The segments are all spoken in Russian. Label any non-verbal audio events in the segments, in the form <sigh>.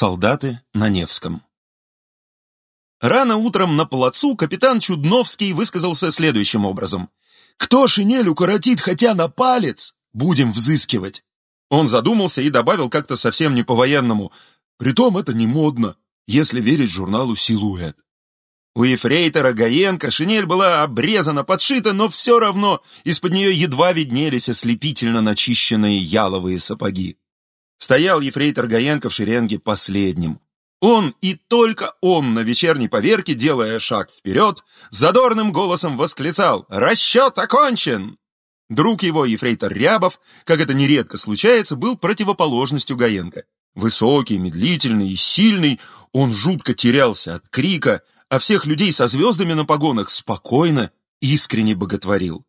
Солдаты на Невском. Рано утром на плацу капитан Чудновский высказался следующим образом. «Кто шинель укоротит хотя на палец, будем взыскивать». Он задумался и добавил как-то совсем не по-военному. «Притом это не модно, если верить журналу «Силуэт». У ефрейтора Гаенко шинель была обрезана, подшита, но все равно из-под нее едва виднелись ослепительно начищенные яловые сапоги. Стоял ефрейтор Гаенко в шеренге последним. Он и только он на вечерней поверке, делая шаг вперед, задорным голосом восклицал «Расчет окончен!». Друг его, ефрейтор Рябов, как это нередко случается, был противоположностью Гаенко. Высокий, медлительный и сильный, он жутко терялся от крика, а всех людей со звездами на погонах спокойно, искренне боготворил.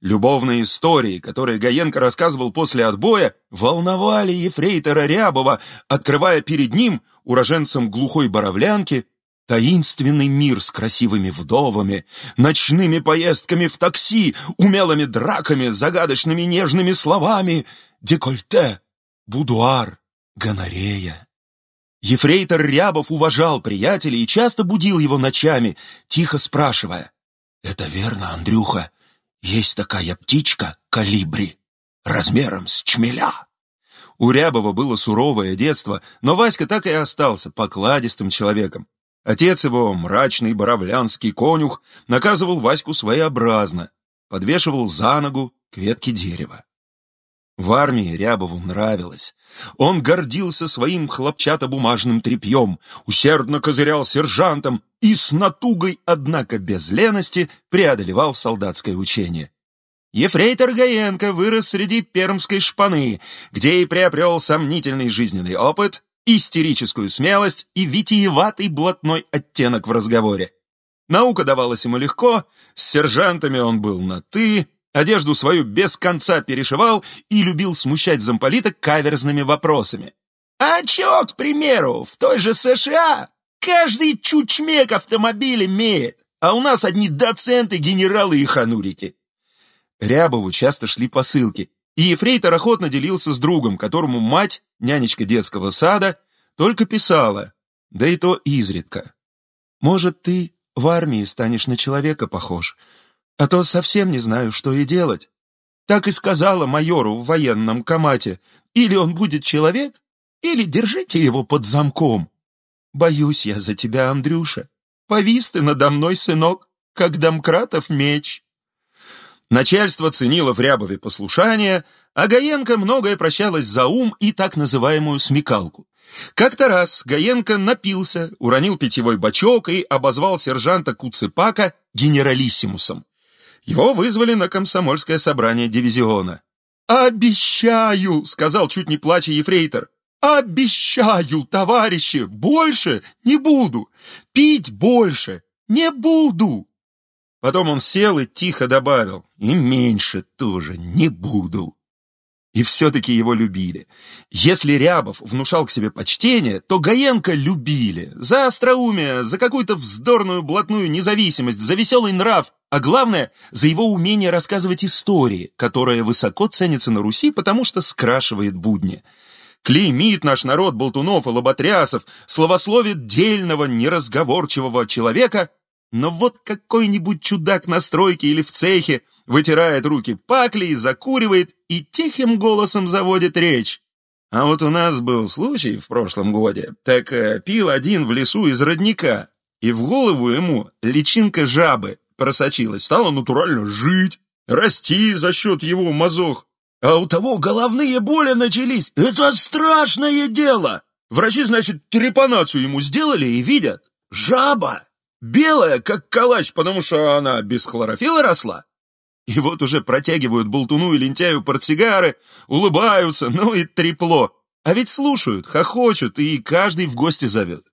Любовные истории, которые Гаенко рассказывал после отбоя, волновали ефрейтора Рябова, открывая перед ним, уроженцем глухой Боровлянки, таинственный мир с красивыми вдовами, ночными поездками в такси, умелыми драками, загадочными нежными словами, декольте, будуар, гонорея. Ефрейтор Рябов уважал приятеля и часто будил его ночами, тихо спрашивая, «Это верно, Андрюха?» Есть такая птичка калибри, размером с чмеля. У Рябова было суровое детство, но Васька так и остался покладистым человеком. Отец его, мрачный боровлянский конюх, наказывал Ваську своеобразно, подвешивал за ногу к ветке дерева. В армии Рябову нравилось. Он гордился своим хлопчатобумажным тряпьем, усердно козырял сержантом и с натугой, однако без лености, преодолевал солдатское учение. Ефрейтор Гаенко вырос среди пермской шпаны, где и приобрел сомнительный жизненный опыт, истерическую смелость и витиеватый блатной оттенок в разговоре. Наука давалась ему легко, с сержантами он был на «ты», Одежду свою без конца перешивал и любил смущать замполита каверзными вопросами. «А чё, к примеру, в той же США каждый чучмек автомобиль имеет, а у нас одни доценты, генералы и ханурики». Рябову часто шли посылки, и ефрейтор охотно делился с другом, которому мать, нянечка детского сада, только писала, да и то изредка. «Может, ты в армии станешь на человека похож?» А то совсем не знаю, что и делать. Так и сказала майору в военном комате. Или он будет человек, или держите его под замком. Боюсь я за тебя, Андрюша. Повис ты надо мной, сынок, как домкратов меч. Начальство ценило в Рябове послушание, а Гаенко многое прощалось за ум и так называемую смекалку. Как-то раз Гаенко напился, уронил питьевой бачок и обозвал сержанта Куцепака генералиссимусом. Его вызвали на комсомольское собрание дивизиона. «Обещаю!» — сказал чуть не плача ефрейтор. «Обещаю, товарищи, больше не буду! Пить больше не буду!» Потом он сел и тихо добавил, «И меньше тоже не буду!» И все-таки его любили. Если Рябов внушал к себе почтение, то Гаенко любили. За остроумие, за какую-то вздорную блатную независимость, за веселый нрав, а главное, за его умение рассказывать истории, которая высоко ценится на Руси, потому что скрашивает будни. Клеймит наш народ болтунов и лоботрясов, словословит дельного, неразговорчивого человека, но вот какой-нибудь чудак на стройке или в цехе вытирает руки паклей, закуривает и тихим голосом заводит речь. А вот у нас был случай в прошлом годе, так э, пил один в лесу из родника, и в голову ему личинка жабы просочилась, стала натурально жить, расти за счет его мазох. А у того головные боли начались. Это страшное дело. Врачи, значит, трепанацию ему сделали и видят. Жаба Белая, как калач, потому что она без хлорофила росла. И вот уже протягивают болтуну и лентяю портсигары, улыбаются, ну и трепло. А ведь слушают, хохочут, и каждый в гости зовет.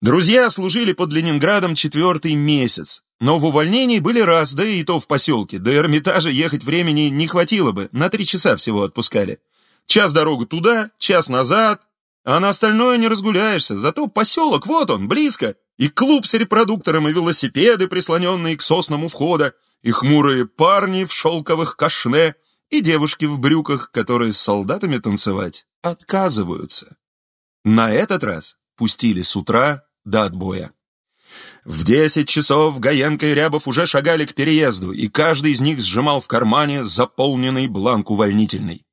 Друзья служили под Ленинградом четвертый месяц, но в увольнении были раз, да и то в поселке. До Эрмитажа ехать времени не хватило бы, на три часа всего отпускали. Час дорогу туда, час назад, а на остальное не разгуляешься, зато поселок, вот он, близко, и клуб с репродуктором, и велосипеды, прислоненные к соснам входа, и хмурые парни в шелковых кашне, и девушки в брюках, которые с солдатами танцевать отказываются. На этот раз пустили с утра до отбоя. В десять часов Гаенко и Рябов уже шагали к переезду, и каждый из них сжимал в кармане заполненный бланк увольнительный.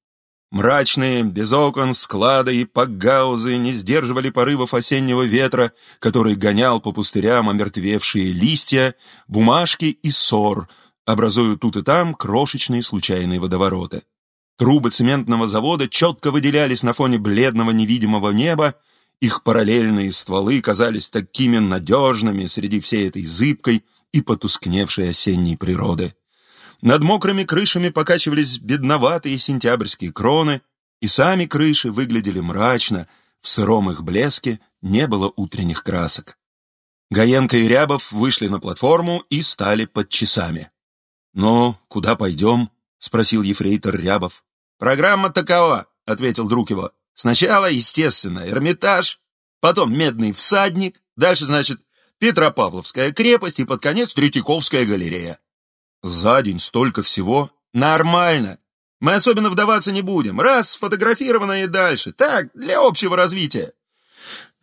Мрачные, без окон, склады и пакгаузы не сдерживали порывов осеннего ветра, который гонял по пустырям омертвевшие листья, бумажки и ссор, образуя тут и там крошечные случайные водовороты. Трубы цементного завода четко выделялись на фоне бледного невидимого неба, их параллельные стволы казались такими надежными среди всей этой зыбкой и потускневшей осенней природы. Над мокрыми крышами покачивались бедноватые сентябрьские кроны, и сами крыши выглядели мрачно, в сыром их блеске не было утренних красок. Гаенко и Рябов вышли на платформу и стали под часами. «Ну, куда пойдем?» — спросил ефрейтор Рябов. «Программа такова», — ответил друг его. «Сначала, естественно, Эрмитаж, потом Медный всадник, дальше, значит, Петропавловская крепость и под конец Третьяковская галерея». За день столько всего? Нормально. Мы особенно вдаваться не будем. Раз сфотографировано и дальше. Так, для общего развития.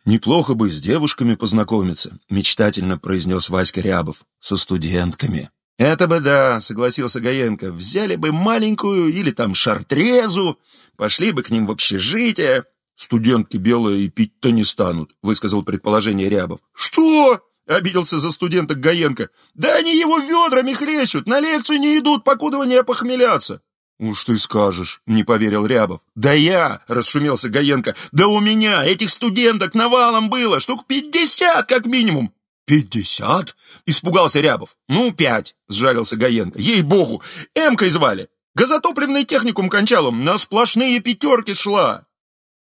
«Неплохо бы с девушками познакомиться», — мечтательно произнес Васька Рябов. «Со студентками». «Это бы да», — согласился Гаенко. «Взяли бы маленькую или там шартрезу, пошли бы к ним в общежитие». «Студентки белые и пить-то не станут», — высказал предположение Рябов. «Что?» — обиделся за студента Гаенко. «Да они его ведрами хлещут, на лекцию не идут, покуда не опохмелятся». «Уж ты скажешь», — не поверил Рябов. «Да я!» — расшумелся Гаенко. «Да у меня этих студенток навалом было, штук пятьдесят как минимум». «Пятьдесят?» — испугался Рябов. «Ну, пять», — сжалился Гаенко. «Ей-богу, Эмкой звали. Газотопливный техникум кончал, на сплошные пятерки шла».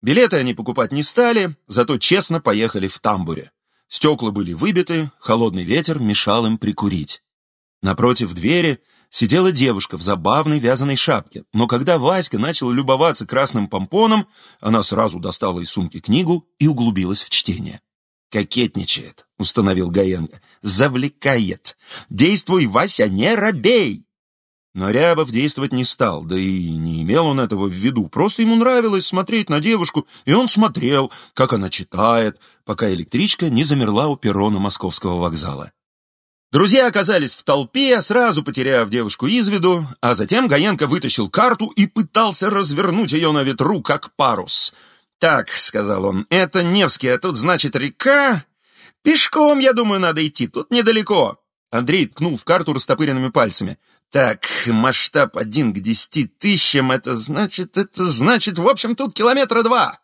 Билеты они покупать не стали, зато честно поехали в тамбуре. Стекла были выбиты, холодный ветер мешал им прикурить. Напротив двери сидела девушка в забавной вязаной шапке, но когда Васька начал любоваться красным помпоном, она сразу достала из сумки книгу и углубилась в чтение. «Кокетничает», — установил Гаенко. «Завлекает. Действуй, Вася, не робей!» Но Рябов действовать не стал, да и не имел он этого в виду. Просто ему нравилось смотреть на девушку, и он смотрел, как она читает, пока электричка не замерла у перрона московского вокзала. Друзья оказались в толпе, сразу потеряв девушку из виду, а затем Гаенко вытащил карту и пытался развернуть ее на ветру, как парус. «Так», — сказал он, — «это Невский, а тут, значит, река? Пешком, я думаю, надо идти, тут недалеко». Андрей ткнул в карту растопыренными пальцами. Так, масштаб один к десяти тысячам, это значит, это значит, в общем, тут километра два.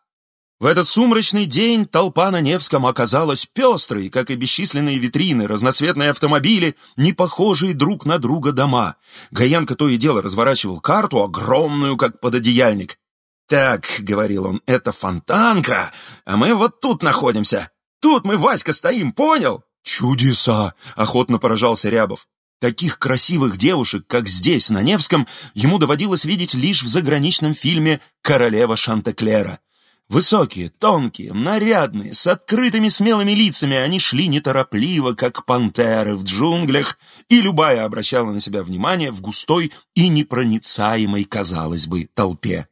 В этот сумрачный день толпа на Невском оказалась пестрой, как и бесчисленные витрины, разноцветные автомобили, не похожие друг на друга дома. Гаянка то и дело разворачивал карту, огромную, как пододеяльник. «Так», — говорил он, — «это фонтанка, а мы вот тут находимся. Тут мы, Васька, стоим, понял?» «Чудеса!» — охотно поражался Рябов. Таких красивых девушек, как здесь, на Невском, ему доводилось видеть лишь в заграничном фильме «Королева Шантеклера». Высокие, тонкие, нарядные, с открытыми смелыми лицами, они шли неторопливо, как пантеры в джунглях, и любая обращала на себя внимание в густой и непроницаемой, казалось бы, толпе.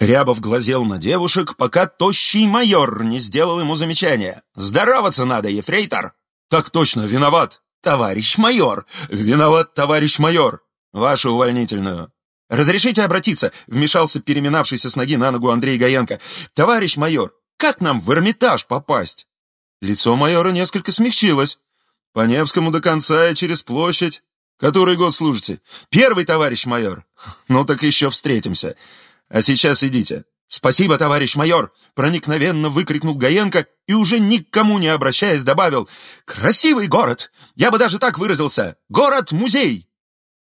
Рябов глазел на девушек, пока тощий майор не сделал ему замечание. «Здороваться надо, ефрейтор!» «Так точно, виноват!» «Товарищ майор! Виноват, товарищ майор! Вашу увольнительную!» «Разрешите обратиться?» — вмешался переминавшийся с ноги на ногу Андрей Гаенко. «Товарищ майор, как нам в Эрмитаж попасть?» Лицо майора несколько смягчилось. «По Невскому до конца и через площадь. Который год служите?» «Первый, товарищ майор». «Ну так еще встретимся. А сейчас идите. «Спасибо, товарищ майор!» — проникновенно выкрикнул Гаенко и уже никому не обращаясь добавил. «Красивый город! Я бы даже так выразился! Город-музей!»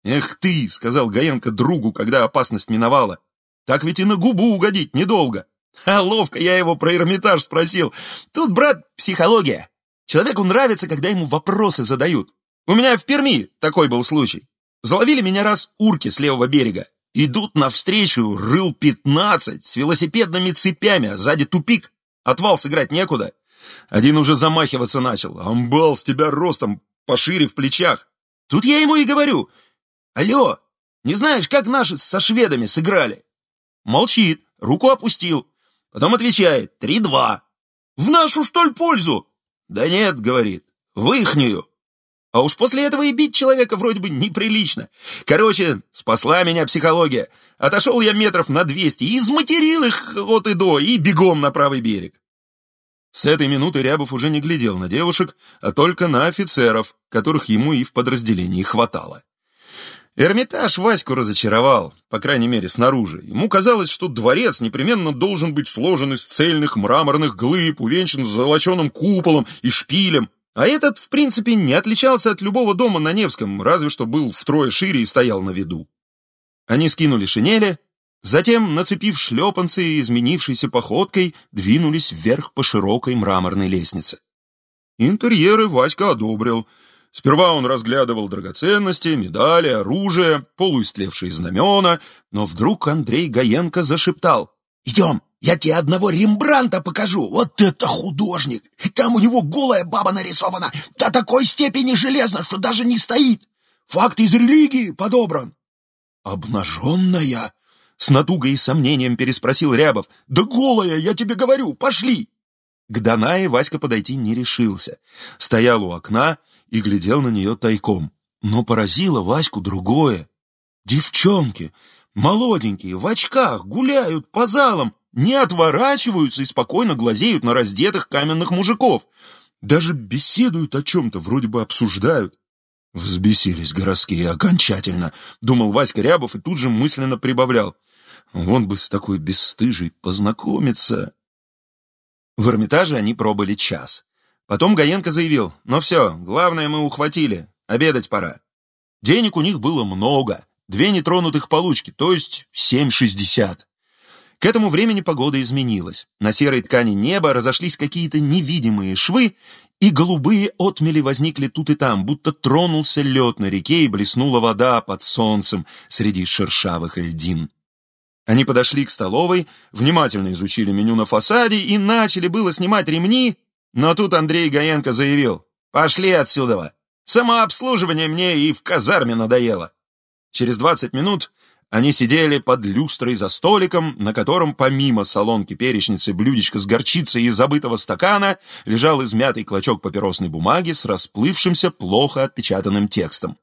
«Эх ты!» — сказал Гаенко другу, когда опасность миновала. «Так ведь и на губу угодить недолго!» А ловко я его про Эрмитаж спросил. Тут, брат, психология. Человеку нравится, когда ему вопросы задают. У меня в Перми такой был случай. Заловили меня раз урки с левого берега. Идут навстречу рыл пятнадцать с велосипедными цепями, а сзади тупик. Отвал сыграть некуда. Один уже замахиваться начал. Амбал с тебя ростом пошире в плечах. Тут я ему и говорю. Алло, не знаешь, как наши со шведами сыграли? Молчит, руку опустил. Потом отвечает. Три-два. В нашу, что ли, пользу? Да нет, говорит, в ихнюю. А уж после этого и бить человека вроде бы неприлично. Короче, спасла меня психология. Отошел я метров на двести и изматерил их от и до, и бегом на правый берег. С этой минуты Рябов уже не глядел на девушек, а только на офицеров, которых ему и в подразделении хватало. Эрмитаж Ваську разочаровал, по крайней мере, снаружи. Ему казалось, что дворец непременно должен быть сложен из цельных мраморных глыб, увенчан золоченым куполом и шпилем, а этот, в принципе, не отличался от любого дома на Невском, разве что был втрое шире и стоял на виду. Они скинули шинели, затем, нацепив шлепанцы и изменившейся походкой, двинулись вверх по широкой мраморной лестнице. Интерьеры Васька одобрил. Сперва он разглядывал драгоценности, медали, оружие, полуистлевшие знамена, но вдруг Андрей Гаенко зашептал «Идем!» Я тебе одного Рембранта покажу. Вот это художник! Там у него голая баба нарисована до такой степени железно, что даже не стоит. Факт из религии подобран. Обнаженная? С натугой и сомнением переспросил Рябов. Да голая, я тебе говорю, пошли. К Данае Васька подойти не решился. Стоял у окна и глядел на нее тайком. Но поразило Ваську другое. Девчонки, молоденькие, в очках, гуляют по залам, не отворачиваются и спокойно глазеют на раздетых каменных мужиков. Даже беседуют о чем-то, вроде бы обсуждают. Взбесились городские окончательно, думал Васька Рябов и тут же мысленно прибавлял. Он бы с такой бесстыжей познакомиться. В Эрмитаже они пробыли час. Потом Гаенко заявил, ну все, главное мы ухватили, обедать пора. Денег у них было много, две нетронутых получки, то есть семь шестьдесят. К этому времени погода изменилась. На серой ткани неба разошлись какие-то невидимые швы, и голубые отмели возникли тут и там, будто тронулся лед на реке и блеснула вода под солнцем среди шершавых льдин. Они подошли к столовой, внимательно изучили меню на фасаде и начали было снимать ремни, но тут Андрей Гаенко заявил «Пошли отсюда! Самообслуживание мне и в казарме надоело!» Через двадцать минут они сидели под люстрой за столиком, на котором помимо солонки перечницы, блюдечка с горчицей и забытого стакана лежал измятый клочок папиросной бумаги с расплывшимся, плохо отпечатанным текстом.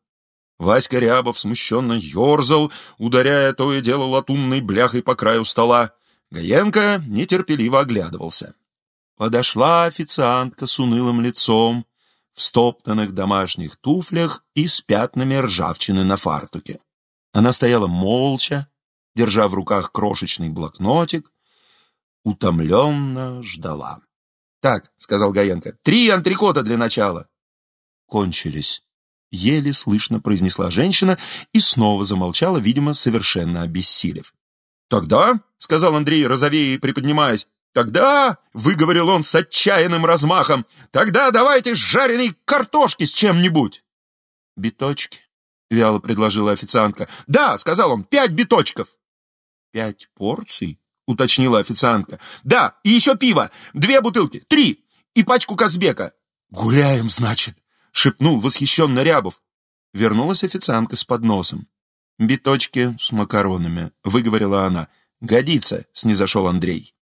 Васька Рябов смущенно ерзал, ударяя то и дело латунной бляхой по краю стола. Гаенко нетерпеливо оглядывался. Подошла официантка с унылым лицом, в стоптанных домашних туфлях и с пятнами ржавчины на фартуке. Она стояла молча, держа в руках крошечный блокнотик, утомленно ждала. «Так», — сказал Гаенко, — «три антрикота для начала». «Кончились», — еле слышно произнесла женщина и снова замолчала, видимо, совершенно обессилев. «Тогда», — сказал Андрей, розовея и приподнимаясь, «тогда», — выговорил он с отчаянным размахом, «тогда давайте жареной картошки с чем-нибудь». «Биточки», — вяло предложила официантка. «Да», — сказал он, — «пять биточков». «Пять порций?» — уточнила официантка. «Да, и еще пиво. Две бутылки. Три. И пачку Казбека». «Гуляем, значит», — шепнул восхищенно Рябов. Вернулась официантка с подносом. «Биточки с макаронами», — выговорила она. «Годится», — снизошел Андрей.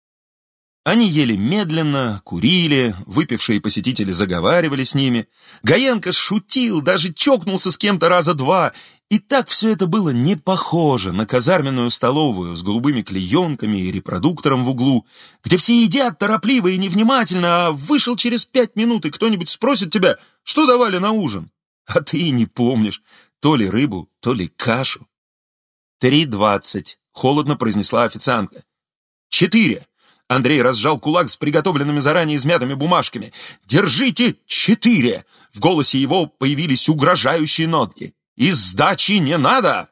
Они ели медленно, курили, выпившие посетители заговаривали с ними. Гаенко шутил, даже чокнулся с кем-то раза два. И так все это было не похоже на казарменную столовую с голубыми клеенками и репродуктором в углу, где все едят торопливо и невнимательно, а вышел через пять минут, и кто-нибудь спросит тебя, что давали на ужин. А ты и не помнишь, то ли рыбу, то ли кашу. «Три двадцать», — холодно произнесла официантка. «Четыре», Андрей разжал кулак с приготовленными заранее измятыми бумажками. «Держите четыре!» В голосе его появились угрожающие нотки. «И сдачи не надо!»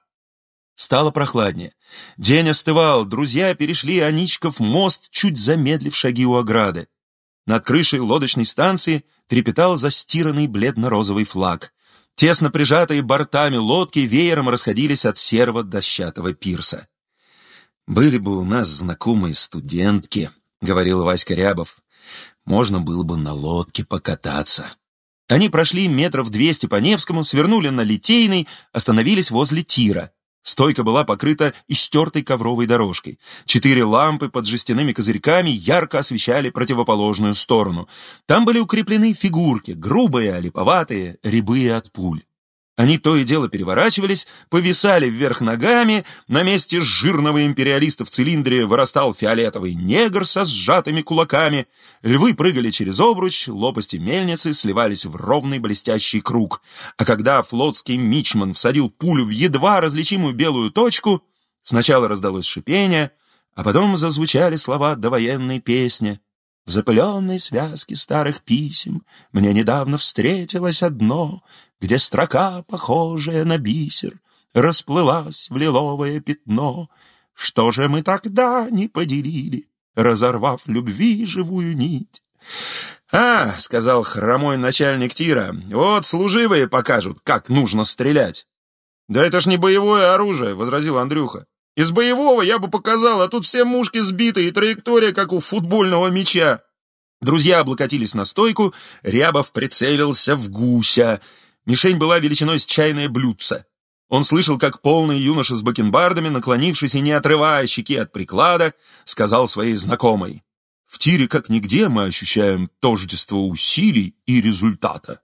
Стало прохладнее. День остывал, друзья перешли Аничков мост, чуть замедлив шаги у ограды. Над крышей лодочной станции трепетал застиранный бледно-розовый флаг. Тесно прижатые бортами лодки веером расходились от серого дощатого пирса. «Были бы у нас знакомые студентки», — говорил Васька Рябов. «Можно было бы на лодке покататься». Они прошли метров двести по Невскому, свернули на Литейный, остановились возле тира. Стойка была покрыта истертой ковровой дорожкой. Четыре лампы под жестяными козырьками ярко освещали противоположную сторону. Там были укреплены фигурки, грубые, олиповатые, рябые от пуль. Они то и дело переворачивались, повисали вверх ногами, на месте жирного империалиста в цилиндре вырастал фиолетовый негр со сжатыми кулаками, львы прыгали через обруч, лопасти мельницы сливались в ровный блестящий круг. А когда флотский мичман всадил пулю в едва различимую белую точку, сначала раздалось шипение, а потом зазвучали слова довоенной песни. В запыленной связке старых писем мне недавно встретилось одно, где строка, похожая на бисер, расплылась в лиловое пятно. Что же мы тогда не поделили, разорвав любви живую нить? «А, — сказал хромой начальник тира, — вот служивые покажут, как нужно стрелять». «Да это ж не боевое оружие», — возразил Андрюха. «Из боевого я бы показал, а тут все мушки сбиты и траектория, как у футбольного мяча». Друзья облокотились на стойку, Рябов прицелился в гуся — Мишень была величиной с чайное блюдце. Он слышал, как полный юноша с бакенбардами, наклонившись и не отрывая щеки от приклада, сказал своей знакомой. «В тире как нигде мы ощущаем тождество усилий и результата».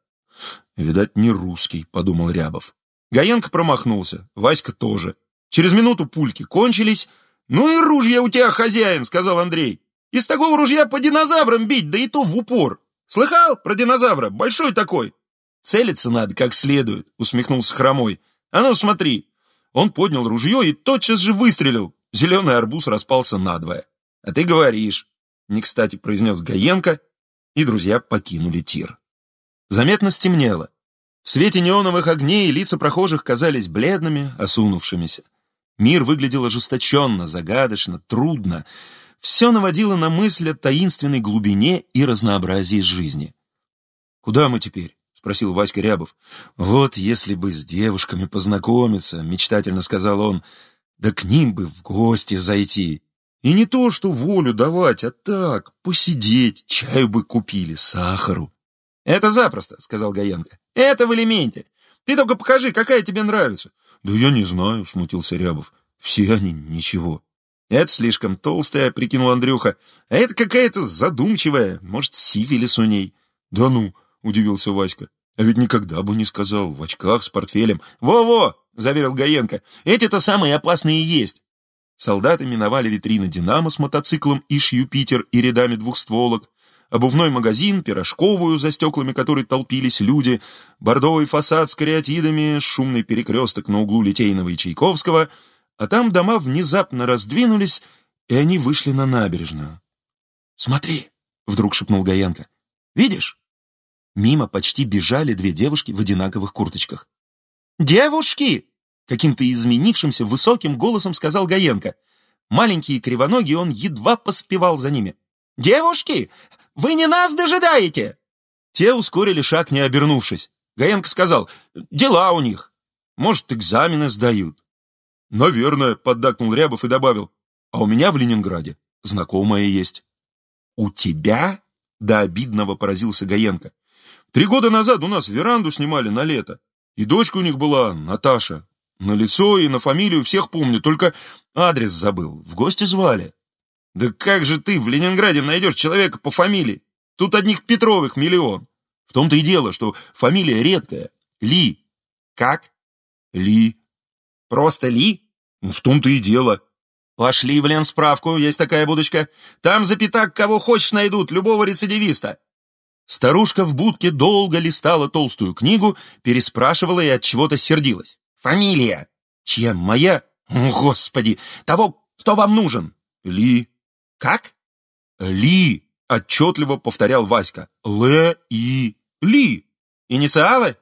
«Видать, не русский», — подумал Рябов. Гаенко промахнулся, Васька тоже. Через минуту пульки кончились. «Ну и ружья у тебя, хозяин», — сказал Андрей. «Из такого ружья по динозаврам бить, да и то в упор. Слыхал про динозавра? Большой такой. «Целиться надо как следует», — усмехнулся Хромой. «А ну, смотри!» Он поднял ружье и тотчас же выстрелил. Зеленый арбуз распался надвое. «А ты говоришь», — не кстати произнес Гаенко, и друзья покинули тир. Заметно стемнело. В свете неоновых огней лица прохожих казались бледными, осунувшимися. Мир выглядел ожесточенно, загадочно, трудно. Все наводило на мысль о таинственной глубине и разнообразии жизни. «Куда мы теперь?» — спросил Васька Рябов. «Вот если бы с девушками познакомиться», — мечтательно сказал он, — «да к ним бы в гости зайти. И не то, что волю давать, а так, посидеть, чаю бы купили, сахару». «Это запросто», — сказал Гаенко. «Это в элементе. Ты только покажи, какая тебе нравится». «Да я не знаю», — смутился Рябов. «Все они ничего». «Это слишком толстая», — прикинул Андрюха. «А это какая-то задумчивая, может, сифилис у ней». «Да ну», — удивился Васька. «А ведь никогда бы не сказал, в очках, с портфелем». «Во-во!» — заверил Гаенко. «Эти-то самые опасные и есть». Солдаты миновали витрины «Динамо» с мотоциклом «Иш Юпитер» и рядами двухстволок, обувной магазин, пирожковую, за стеклами которой толпились люди, бордовый фасад с кариатидами, шумный перекресток на углу Литейного и Чайковского, а там дома внезапно раздвинулись, и они вышли на набережную. «Смотри!» — вдруг шепнул Гаенко. «Видишь?» Мимо почти бежали две девушки в одинаковых курточках. «Девушки!» — каким-то изменившимся высоким голосом сказал Гаенко. Маленький и кривоногий он едва поспевал за ними. «Девушки, вы не нас дожидаете!» Те ускорили шаг, не обернувшись. Гаенко сказал, «Дела у них. Может, экзамены сдают». «Наверное», — поддакнул Рябов и добавил, «а у меня в Ленинграде знакомая есть». «У тебя?» — до обидного поразился Гаенко. Три года назад у нас веранду снимали на лето. И дочка у них была Наташа. На лицо и на фамилию всех помню, только адрес забыл. В гости звали. Да как же ты в Ленинграде найдешь человека по фамилии? Тут одних Петровых миллион. В том-то и дело, что фамилия редкая. Ли. Как? Ли. Просто Ли? Ну, в том-то и дело. Пошли в Лен справку, есть такая будочка. Там за пятак кого хочешь найдут, любого рецидивиста. Старушка в будке долго листала толстую книгу, переспрашивала и от чего-то сердилась. «Фамилия?» «Чья? Моя?» «Господи! Того, кто вам нужен?» «Ли». «Как?» «Ли», — отчетливо повторял Васька. «Л-И». «Ли». «Инициалы?»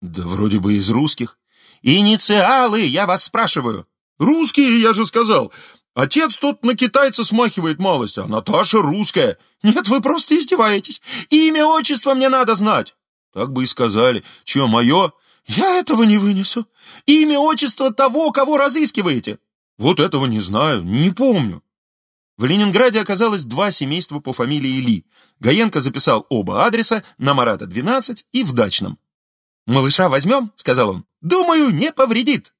«Да вроде бы из русских». «Инициалы, я вас спрашиваю». «Русские, я же сказал. Отец тот на китайца смахивает малость, а Наташа русская. Нет, вы просто издеваетесь. Имя, отчество мне надо знать. Так бы и сказали. Че, мое? Я этого не вынесу. Имя, отчество того, кого разыскиваете. Вот этого не знаю, не помню. В Ленинграде оказалось два семейства по фамилии Ли. Гаенко записал оба адреса на Марата 12 и в Дачном. «Малыша возьмем?» — сказал он. «Думаю, не повредит».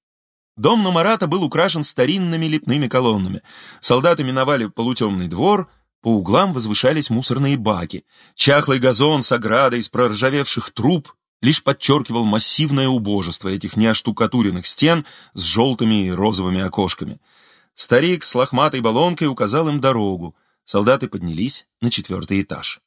Дом Номарата был украшен старинными лепными колоннами. Солдаты миновали полутемный двор, по углам возвышались мусорные баки. Чахлый газон с оградой из проржавевших труб лишь подчеркивал массивное убожество этих неоштукатуренных стен с желтыми и розовыми окошками. Старик с лохматой баллонкой указал им дорогу. Солдаты поднялись на четвертый этаж.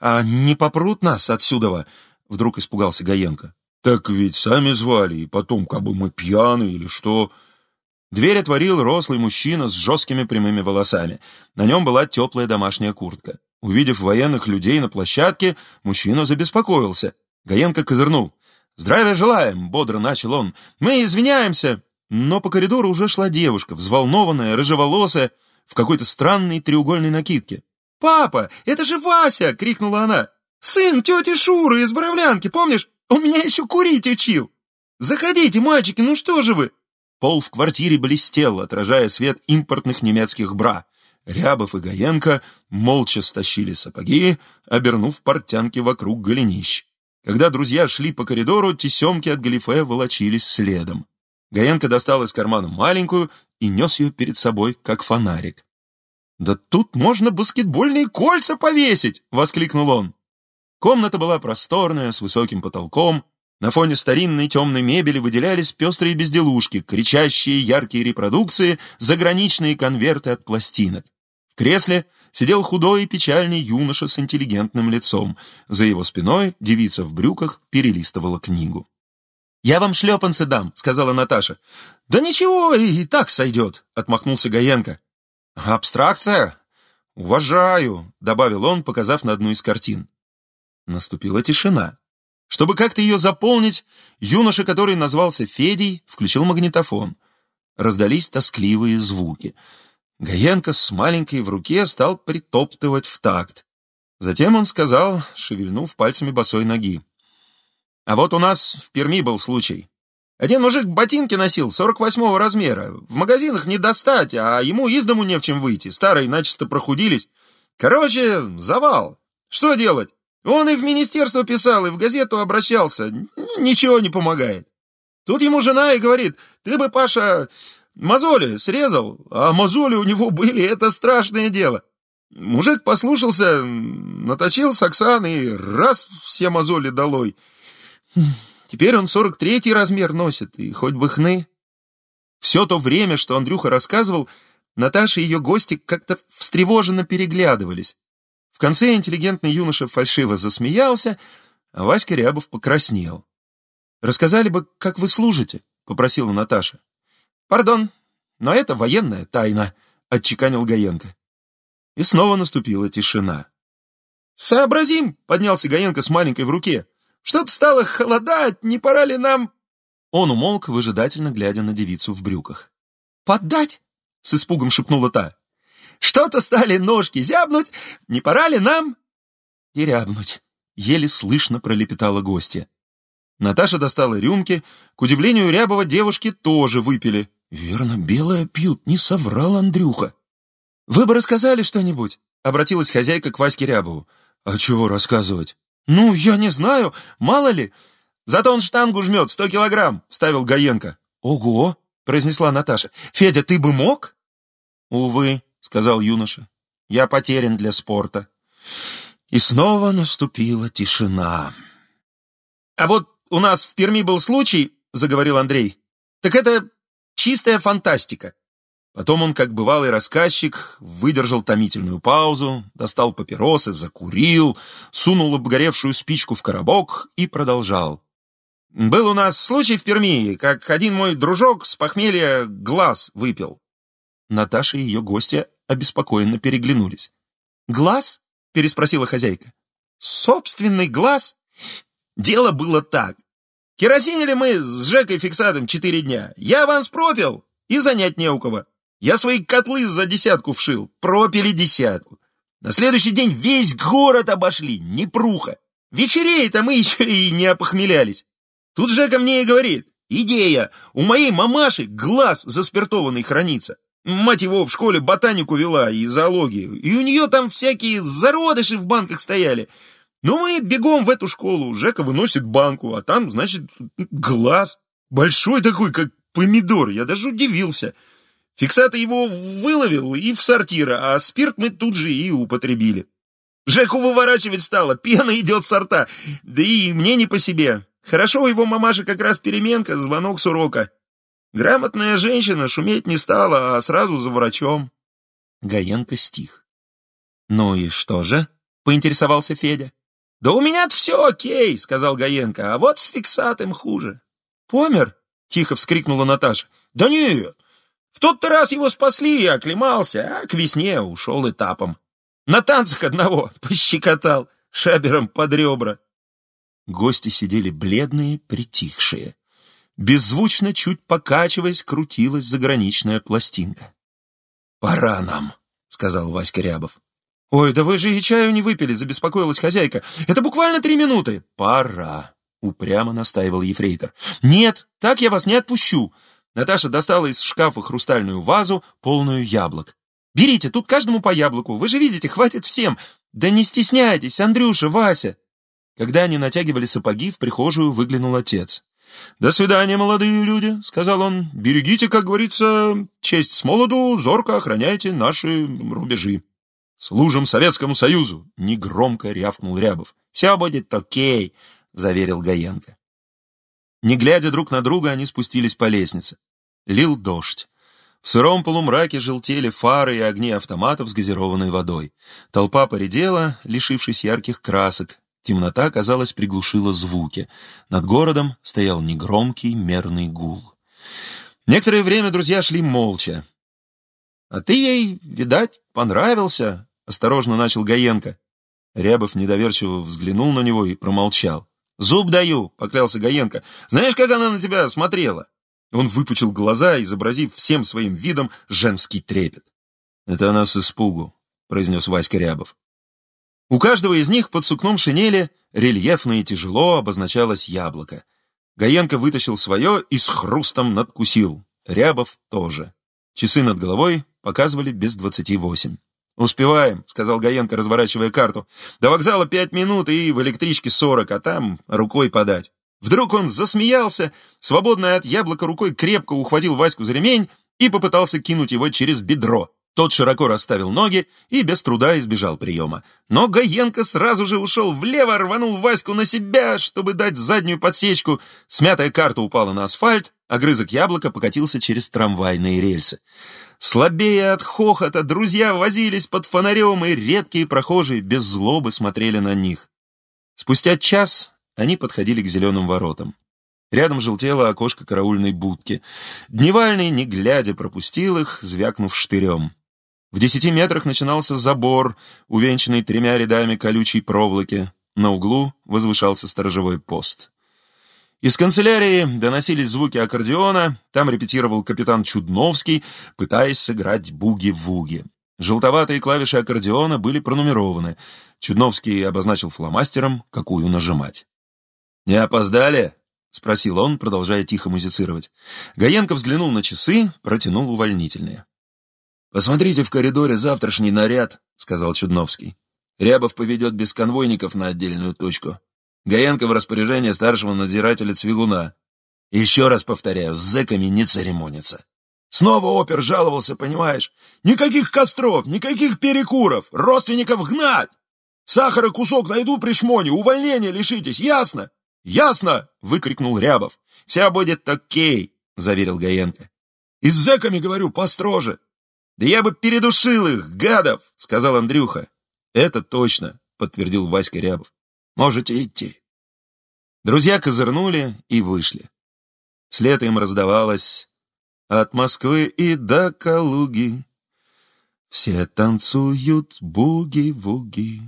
«А не попрут нас отсюда?» — вдруг испугался Гаенко. «Так ведь сами звали, и потом, как бы мы пьяны или что...» Дверь отворил рослый мужчина с жесткими прямыми волосами. На нем была теплая домашняя куртка. Увидев военных людей на площадке, мужчина забеспокоился. Гаенко козырнул. «Здравия желаем!» — бодро начал он. «Мы извиняемся!» Но по коридору уже шла девушка, взволнованная, рыжеволосая, в какой-то странной треугольной накидке. «Папа, это же Вася!» — крикнула она. «Сын тети Шуры из Боровлянки, помнишь? Он меня еще курить учил! Заходите, мальчики, ну что же вы?» Пол в квартире блестел, отражая свет импортных немецких бра. Рябов и Гаенко молча стащили сапоги, обернув портянки вокруг голенищ. Когда друзья шли по коридору, тесемки от галифе волочились следом. Гаенко достал из кармана маленькую и нес ее перед собой, как фонарик. «Да тут можно баскетбольные кольца повесить!» — воскликнул он. Комната была просторная, с высоким потолком. На фоне старинной темной мебели выделялись пестрые безделушки, кричащие яркие репродукции, заграничные конверты от пластинок. В кресле сидел худой и печальный юноша с интеллигентным лицом. За его спиной девица в брюках перелистывала книгу. «Я вам шлепанцы дам», — сказала Наташа. «Да ничего, и так сойдет», — отмахнулся Гаенко. «Абстракция? Уважаю», — добавил он, показав на одну из картин. Наступила тишина. Чтобы как-то ее заполнить, юноша, который назвался Федей, включил магнитофон. Раздались тоскливые звуки. Гаенко с маленькой в руке стал притоптывать в такт. Затем он сказал, шевельнув пальцами босой ноги. А вот у нас в Перми был случай. Один мужик ботинки носил 48-го размера. В магазинах не достать, а ему из дому не в чем выйти. Старые начисто прохудились. Короче, завал. Что делать? Он и в министерство писал, и в газету обращался. Ничего не помогает. Тут ему жена и говорит, ты бы, Паша, мозоли срезал, а мозоли у него были, это страшное дело. Мужик послушался, наточил саксан и раз все мозоли долой. Теперь он сорок третий размер носит, и хоть бы хны. Все то время, что Андрюха рассказывал, Наташа и ее гости как-то встревоженно переглядывались. В конце интеллигентный юноша фальшиво засмеялся, а Васька Рябов покраснел. «Рассказали бы, как вы служите?» — попросила Наташа. «Пардон, но это военная тайна», — отчеканил Гаенко. И снова наступила тишина. «Сообразим!» — поднялся Гаенко с маленькой в руке. Что-то стало холодать, не пора ли нам...» Он умолк, выжидательно глядя на девицу в брюках. «Поддать?» — с испугом шепнула та. «Что-то стали ножки зябнуть, не пора ли нам...» «И рябнуть», — еле слышно пролепетала гостья. Наташа достала рюмки. К удивлению Рябова, девушки тоже выпили. «Верно, белое пьют, не соврал Андрюха». «Вы бы рассказали что-нибудь?» — обратилась хозяйка к Ваське Рябову. «А чего рассказывать? «Ну, я не знаю, мало ли. Зато он штангу жмет, сто килограмм», — вставил Гаенко. «Ого!» — произнесла Наташа. «Федя, ты бы мог?» «Увы», — сказал юноша, — «я потерян для спорта». И снова наступила тишина. «А вот у нас в Перми был случай», — заговорил Андрей, — «так это чистая фантастика. Потом он, как бывалый рассказчик, выдержал томительную паузу, достал папиросы, закурил, сунул обгоревшую спичку в коробок и продолжал. «Был у нас случай в Перми, как один мой дружок с похмелья глаз выпил». Наташа и ее гостья обеспокоенно переглянулись. «Глаз?» — переспросила хозяйка. «Собственный глаз?» Дело было так. Керосинили мы с Жекой Фиксатом четыре дня. Я аванс пропил, и занять не у кого. Я свои котлы за десятку вшил, пропили десятку. На следующий день весь город обошли, непруха. Вечерей-то мы <laughs> еще и не опохмелялись. Тут Жека мне и говорит, идея, у моей мамаши глаз заспиртованный хранится. Мать его в школе ботанику вела и зоологию, и у нее там всякие зародыши в банках стояли. Ну мы бегом в эту школу, Жека выносит банку, а там, значит, глаз. Большой такой, как помидор, я даже удивился. Фиксата его выловил и в сортир, а спирт мы тут же и употребили. Жеку выворачивать стало, пена идет с рта, да и мне не по себе. Хорошо, его мамаши как раз переменка, звонок с урока. Грамотная женщина шуметь не стала, а сразу за врачом. Гаенко стих. «Ну и что же?» — поинтересовался Федя. «Да у меня-то все окей», — сказал Гаенко, «а вот с фиксатом хуже». «Помер?» — тихо вскрикнула Наташа. «Да нет, в тот-то раз его спасли и оклемался, а к весне ушел этапом. На танцах одного <laughs> пощекотал шабером под ребра». Гости сидели бледные, притихшие. Беззвучно, чуть покачиваясь, крутилась заграничная пластинка. «Пора нам», — сказал Васька Рябов. «Ой, да вы же и чаю не выпили», — забеспокоилась хозяйка. «Это буквально три минуты». «Пора», — упрямо настаивал ефрейтор. «Нет, так я вас не отпущу». Наташа достала из шкафа хрустальную вазу, полную яблок. «Берите, тут каждому по яблоку. Вы же видите, хватит всем. Да не стесняйтесь, Андрюша, Вася». Когда они натягивали сапоги, в прихожую выглянул отец. «До свидания, молодые люди», — сказал он. «Берегите, как говорится, честь с молоду, зорко охраняйте наши рубежи». «Служим Советскому Союзу!» — негромко рявкнул Рябов. «Все будет окей», — заверил Гаенко. Не глядя друг на друга, они спустились по лестнице. Лил дождь. В сыром полумраке желтели фары и огни автоматов с газированной водой. Толпа поредела, лишившись ярких красок. Темнота, казалось, приглушила звуки. Над городом стоял негромкий мерный гул. Некоторое время друзья шли молча. «А ты ей, видать, понравился», Осторожно начал Гаенко. Рябов недоверчиво взглянул на него и промолчал. «Зуб даю», — поклялся Гаенко. «Знаешь, как она на тебя смотрела?» Он выпучил глаза, изобразив всем своим видом женский трепет. «Это она с испугу», — произнес Васька Рябов. У каждого из них под сукном шинели рельефно и тяжело обозначалось яблоко. Гаенко вытащил свое и с хрустом надкусил. Рябов тоже. Часы над головой показывали без двадцати восемь. «Успеваем», — сказал Гаенко, разворачивая карту. «До вокзала пять минут и в электричке сорок, а там рукой подать». Вдруг он засмеялся, свободной от яблока рукой крепко ухватил Ваську за ремень и попытался кинуть его через бедро. Тот широко расставил ноги и без труда избежал приема. Но Гаенко сразу же ушел влево, рванул Ваську на себя, чтобы дать заднюю подсечку. Смятая карта упала на асфальт, огрызок яблока покатился через трамвайные рельсы. Слабее от хохота, друзья возились под фонарем, и редкие прохожие без злобы смотрели на них. Спустя час они подходили к зеленым воротам. Рядом желтело окошко караульной будки. Дневальный, не глядя, пропустил их, звякнув штырем. В десяти метрах начинался забор, увенчанный тремя рядами колючей проволоки. На углу возвышался сторожевой пост. Из канцелярии доносились звуки аккордеона, там репетировал капитан Чудновский, пытаясь сыграть буги-вуги. Желтоватые клавиши аккордеона были пронумерованы. Чудновский обозначил фломастером, какую нажимать. «Не опоздали?» — спросил он, продолжая тихо музицировать. Гаенко взглянул на часы, протянул увольнительные. «Посмотрите в коридоре завтрашний наряд», — сказал Чудновский. «Рябов поведет без конвойников на отдельную точку. Гаенко в распоряжение старшего надзирателя Цвигуна. Еще раз повторяю, с зэками не церемонится. Снова опер жаловался, понимаешь? Никаких костров, никаких перекуров, родственников гнать! Сахара кусок найду при шмоне, увольнения лишитесь, ясно? Ясно! Выкрикнул Рябов. Вся будет окей, заверил Гаенко. И с зэками, говорю, построже. Да я бы передушил их, гадов, сказал Андрюха. Это точно, подтвердил Васька Рябов. Можете идти. Друзья козырнули и вышли. Вслед им раздавалось «От Москвы и до Калуги все танцуют буги-вуги».